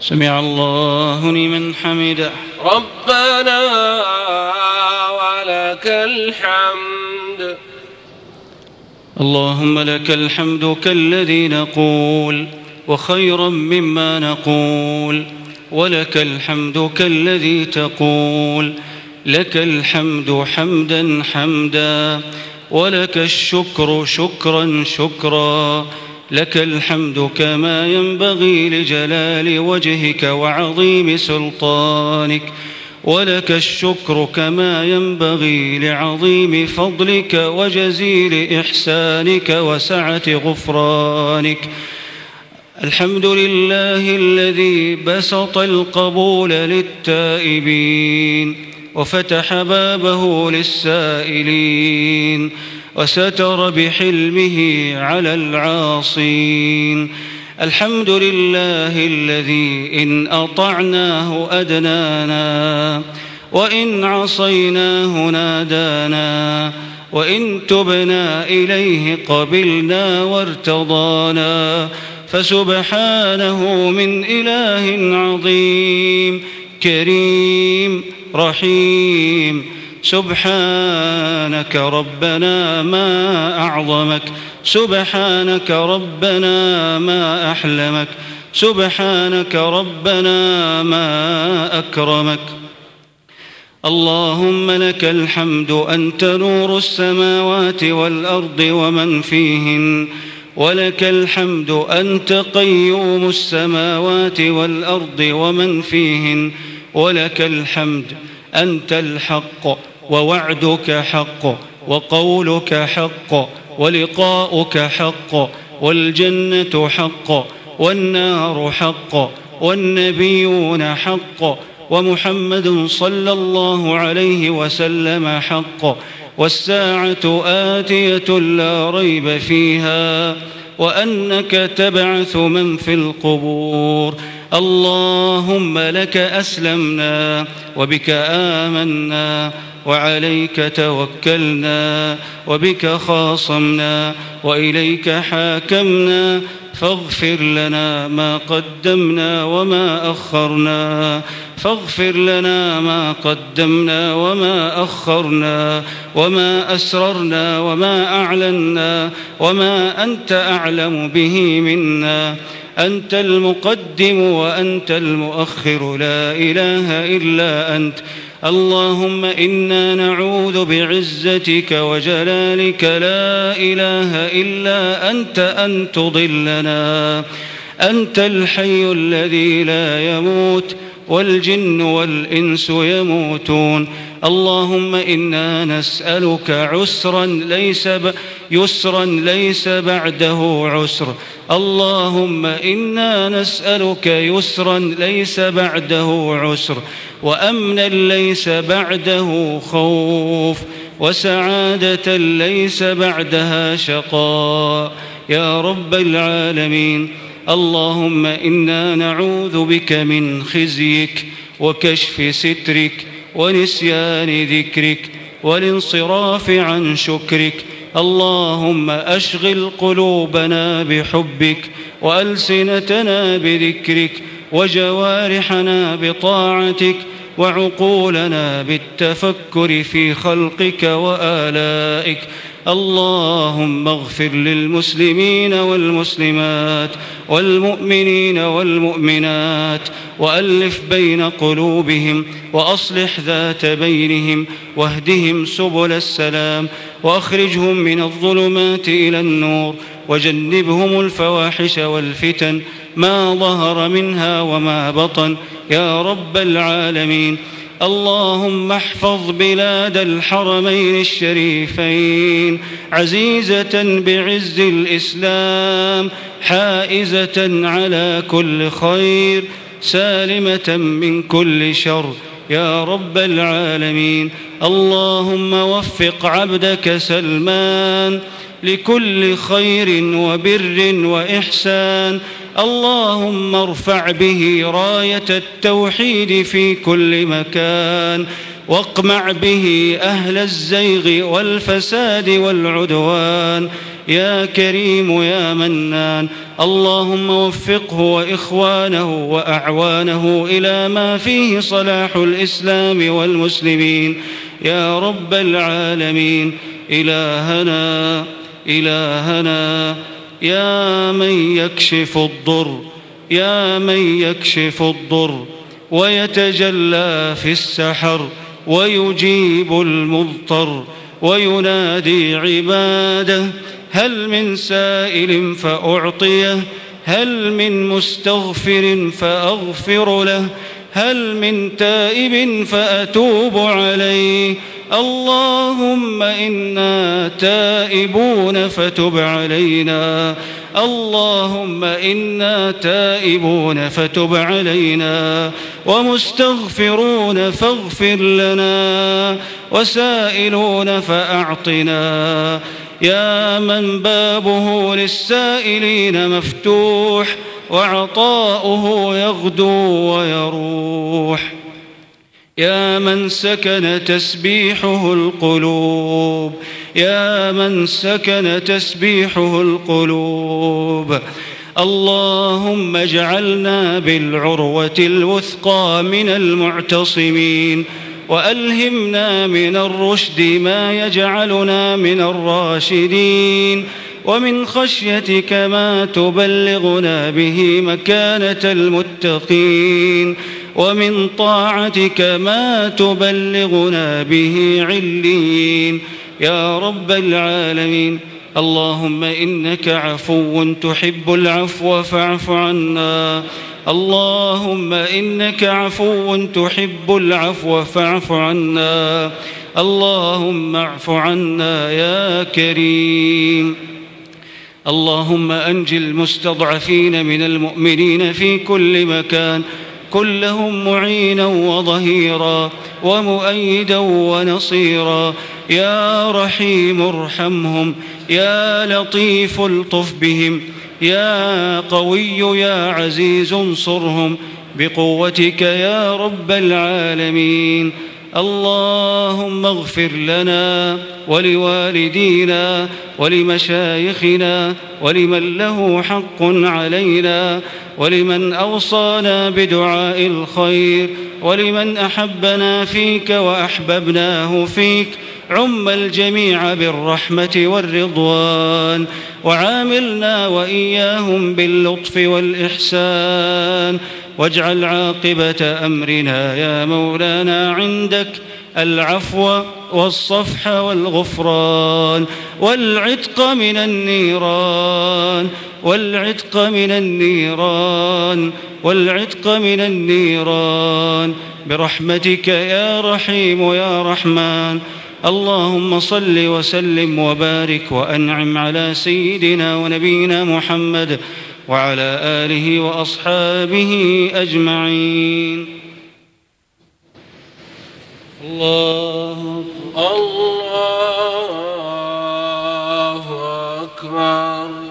سمع الله لمن حمده. ربنا ولك الحمد. اللهم لك الحمد كالذي نقول وخيرا مما نقول ولك الحمد كالذي تقول لك الحمد حمدا حمدا ولك الشكر شكرا شكرا لك الحمد كما ينبغي لجلال وجهك وعظيم سلطانك ولك الشكر كما ينبغي لعظيم فضلك وجزيل إحسانك وسعة غفرانك. الحمد لله الذي بسط القبول للتائبين وفتح بابه للسائلين. وستر بحلمه على العاصين. الحمد لله الذي إن أطعناه أدنانا وإن عصيناه نادانا وإن تبنا إليه قبلنا وارتضانا. فسبحانه من إله عظيم كريم رحيم. سبحانك ربنا ما أعظمك سبحانك ربنا ما أحلمك سبحانك ربنا ما أكرمك. اللهم لك الحمد أنت نور السماوات والأرض ومن فيهن. ولك الحمد أنت قيوم السماوات والأرض ومن فيهن. ولك الحمد أنت الحق. ووعدك حق وقولك حق ولقاؤك حق والجنة حق والنار حق والنبيون حق ومحمد صلى الله عليه وسلم حق والساعة آتية لا ريب فيها وأنك تبعث من في القبور. اللهم لك أسلمنا وبك آمنا وعليك توكلنا وبك خاصمنا وإليك حاكمنا فاغفر لنا ما قدمنا وما أخرنا فاغفر لنا ما قدمنا وما أخرنا وما أسررنا وما أعلنا وما أنت أعلم به منا أنت المقدم وأنت المؤخر لا إله إلا أنت. اللهم إنا نعوذ بعزتك وجلالك لا إله إلا أنت أن تضلنا. أنت الحي الذي لا يموت والجن والإنس يموتون. اللهم إنا نسألك عسرا ليس ب... يسرا ليس بعده عسر. اللهم إنا نسألك يسرا ليس بعده عسر. وأمنا ليس بعده خوف. وسعادة ليس بعدها شقاء. يا رب العالمين. اللهم إنا نعوذ بك من خزيك وكشف سترك ونسيان ذكرك والانصراف عن شكرك. اللهم أشغل قلوبنا بحبك وألسنتنا بذكرك وجوارحنا بطاعتك وعقولنا بالتفكر في خلقك وآلائك. اللهم اغفر للمسلمين والمسلمات والمؤمنين والمؤمنات وألف بين قلوبهم وأصلح ذات بينهم واهدهم سبل السلام وأخرجهم من الظلمات إلى النور وجنبهم الفواحش والفتن ما ظهر منها وما بطن يا رب العالمين اللهم احفظ بلاد الحرمين الشريفين عزيزة بعز الإسلام حائزة على كل خير سالمة من كل شر. يا رب العالمين اللهم وفق عبدك سلمان لكل خير وبر وإحسان. اللهم ارفع به راية التوحيد في كل مكان. واقمع به أهل الزيغ والفساد والعدوان. يا كريم يا منان. اللهم وفقه وإخوانه وأعوانه إلى ما فيه صلاح الإسلام والمسلمين. يا رب العالمين إلهنا إلهنا يا من يكشف الضر يا من يكشف الضر ويتجلى في السحر ويجيب المضطر وينادي عباده هل من سائل فأعطيه هل من مستغفر فأغفر له هل من تائب فأتوب عليه اللهم إنا تائبون فتب علينا. اللهم إنا تائبون فتب علينا. ومستغفرون فاغفر لنا. وسائلون فأعطنا. يا من بابه للسائلين مفتوح وعطاؤه يغدو ويروح. يا من سكن تسبيحه القلوب يا من سكن تسبيحه القلوب. اللهم اجعلنا بالعروة الوثقى من المعتصمين وألهمنا من الرشد ما يجعلنا من الراشدين ومن خشيتك ما تبلغنا به مكانة المتقين. ومن طاعتك ما تبلغنا به علين يا رب العالمين اللهم إنك عفو تحب العفو فاعف عنا. اللهم إنك عفو تحب العفو فاعف عنا. اللهم اعف عنا يا كريم. اللهم أنج المستضعفين من المؤمنين في كل مكان. كلهم معينا وظهيرا ومؤيدا ونصيرا. يا رحيم ارحمهم يا لطيف الطف بهم يا قوي يا عزيز انصرهم بقوتك يا رب العالمين. اللهم اغفر لنا ولوالدينا ولمشايخنا ولمن له حق علينا ولمن أوصانا بدعاء الخير ولمن أحبنا فيك وأحببناه فيك عم الجميع بالرحمة والرضوان وعاملنا وإياهم باللطف والإحسان واجعل عاقبة أمرنا يا مولانا عندك العفو والصفح والغفران والعتق من النيران والعتق من النيران والعتق من النيران. برحمتك يا رحيم يا رحمن اللهم صل وسلم وبارك وأنعم على سيدنا ونبينا محمد وعلى آله وأصحابه أجمعين. الله الله أكبر.